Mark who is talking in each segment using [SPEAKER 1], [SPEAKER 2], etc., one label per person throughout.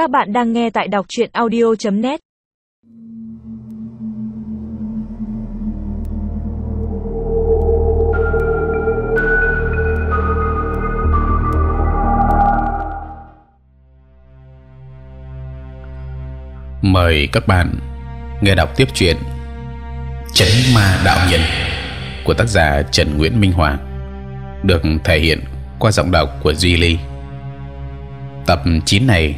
[SPEAKER 1] Các bạn đang nghe tại đọc truyện audio.net.
[SPEAKER 2] Mời các bạn nghe đọc tiếp chuyện Chấn Ma Đạo Nhân của tác giả Trần Nguyễn Minh Hoàng, được thể hiện qua giọng đọc của Duy Ly. Tập 9 này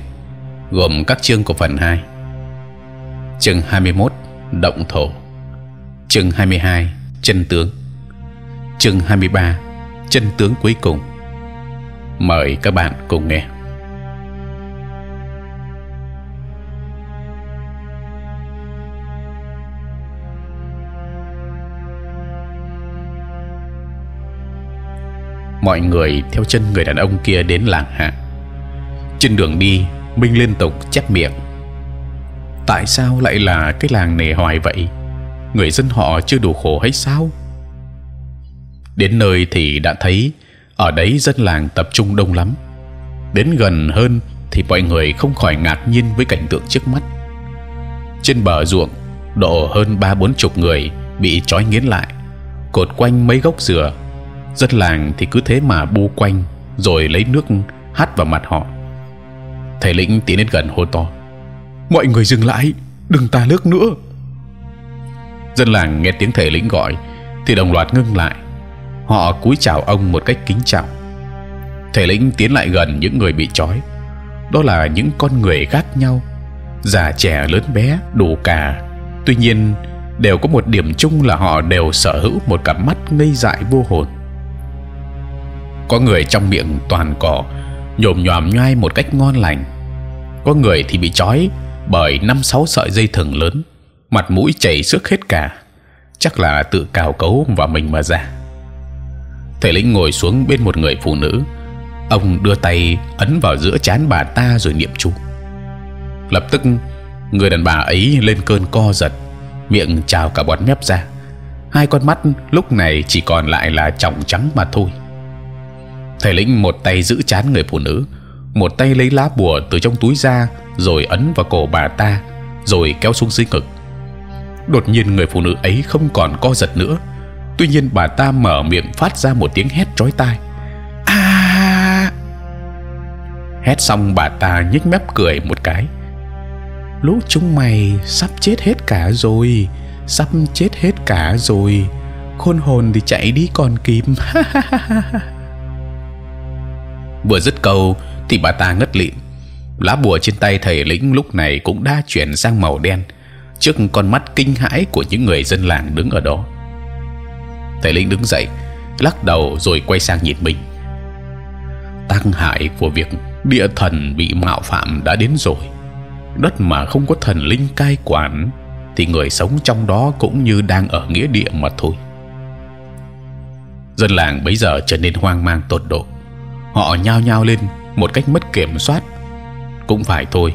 [SPEAKER 2] gồm các chương của phần 2 chương 21 động thổ. Chương 22 chân tướng. Chương 23 chân tướng cuối cùng. Mời các bạn cùng nghe. Mọi người theo chân người đàn ông kia đến làng hạ. Trên đường đi minh liên tục chép miệng. Tại sao lại là cái làng nề hoài vậy? Người dân họ chưa đủ khổ hay sao? Đến nơi thì đã thấy, ở đấy dân làng tập trung đông lắm. Đến gần hơn thì mọi người không khỏi ngạc nhiên với cảnh tượng trước mắt. Trên bờ ruộng, độ hơn ba bốn chục người bị trói nghiến lại, cột quanh mấy gốc dừa. Dân làng thì cứ thế mà bu quanh, rồi lấy nước hắt vào mặt họ thầy lĩnh tiến đến gần hô to. Mọi người dừng lại, đừng ta nước nữa. Dân làng nghe tiếng thầy lĩnh gọi, thì đồng loạt ngưng lại. Họ cúi chào ông một cách kính trọng. Thầy lĩnh tiến lại gần những người bị trói. Đó là những con người khác nhau, già trẻ lớn bé, đủ cả. Tuy nhiên, đều có một điểm chung là họ đều sở hữu một cặp mắt ngây dại vô hồn. Có người trong miệng toàn cỏ nhồm nhòm nhoai một cách ngon lành. Có người thì bị trói bởi năm sáu sợi dây thừng lớn, mặt mũi chảy xước hết cả. Chắc là tự cào cấu vào mình mà ra. Thầy lĩnh ngồi xuống bên một người phụ nữ. Ông đưa tay ấn vào giữa chán bà ta rồi niệm chú. Lập tức, người đàn bà ấy lên cơn co giật, miệng trào cả bọt mép ra. Hai con mắt lúc này chỉ còn lại là trọng trắng mà thôi thầy lĩnh một tay giữ chán người phụ nữ, một tay lấy lá bùa từ trong túi ra rồi ấn vào cổ bà ta, rồi kéo xuống dưới ngực. Đột nhiên người phụ nữ ấy không còn co giật nữa. Tuy nhiên bà ta mở miệng phát ra một tiếng hét chói tai. À hét xong bà ta nhếch mép cười một cái. Lũ chúng mày sắp chết hết cả rồi, sắp chết hết cả rồi. Khôn hồn thì chạy đi còn kịp vừa dứt câu thì bà ta ngất lịm. Lá bùa trên tay thầy lĩnh lúc này cũng đã chuyển sang màu đen, trước con mắt kinh hãi của những người dân làng đứng ở đó. Thầy lĩnh đứng dậy, lắc đầu rồi quay sang nhìn mình. Tăng hại của việc địa thần bị mạo phạm đã đến rồi. Đất mà không có thần linh cai quản thì người sống trong đó cũng như đang ở nghĩa địa mà thôi. Dân làng bấy giờ trở nên hoang mang tột độ họ nhao nhao lên một cách mất kiểm soát. Cũng phải thôi,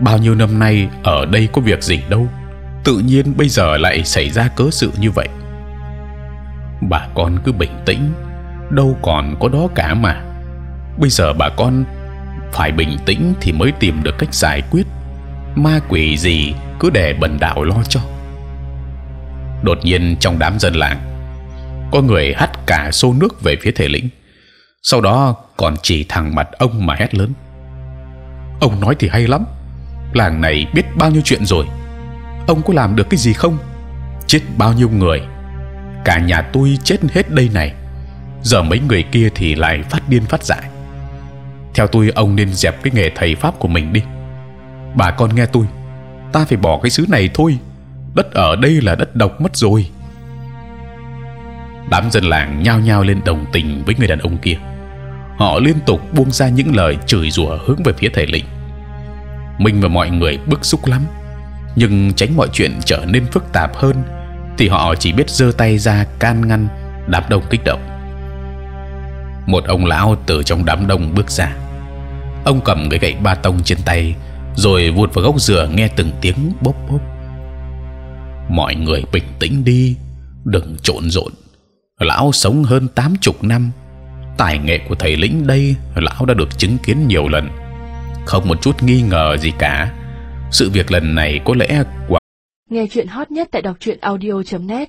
[SPEAKER 2] bao nhiêu năm nay ở đây có việc gì đâu, tự nhiên bây giờ lại xảy ra cớ sự như vậy. Bà con cứ bình tĩnh, đâu còn có đó cả mà. Bây giờ bà con phải bình tĩnh thì mới tìm được cách giải quyết. Ma quỷ gì cứ để bần đạo lo cho. Đột nhiên trong đám dân làng, có người hắt cả xô nước về phía thể lĩnh. Sau đó còn chỉ thẳng mặt ông mà hét lớn. Ông nói thì hay lắm, làng này biết bao nhiêu chuyện rồi. Ông có làm được cái gì không? Chết bao nhiêu người? Cả nhà tôi chết hết đây này. Giờ mấy người kia thì lại phát điên phát dại. Theo tôi, ông nên dẹp cái nghề thầy pháp của mình đi. Bà con nghe tôi, ta phải bỏ cái xứ này thôi. Đất ở đây là đất độc mất rồi. Đám dân làng nhao nhao lên đồng tình với người đàn ông kia họ liên tục buông ra những lời chửi rủa hướng về phía thầy lĩnh minh và mọi người bức xúc lắm, nhưng tránh mọi chuyện trở nên phức tạp hơn thì họ chỉ biết giơ tay ra can ngăn, đám đông kích động. Một ông lão từ trong đám đông bước ra. Ông cầm cái gậy ba tông trên tay, rồi vụt vào gốc dừa nghe từng tiếng bốp bốp. Mọi người bình tĩnh đi, đừng trộn rộn. Lão sống hơn tám chục năm tài nghệ của thầy lĩnh đây, lão đã được chứng kiến nhiều lần. Không một chút nghi ngờ gì cả. Sự việc lần này có lẽ quả
[SPEAKER 3] nghe chuyện hot nhất tại đọc truyện audio .net.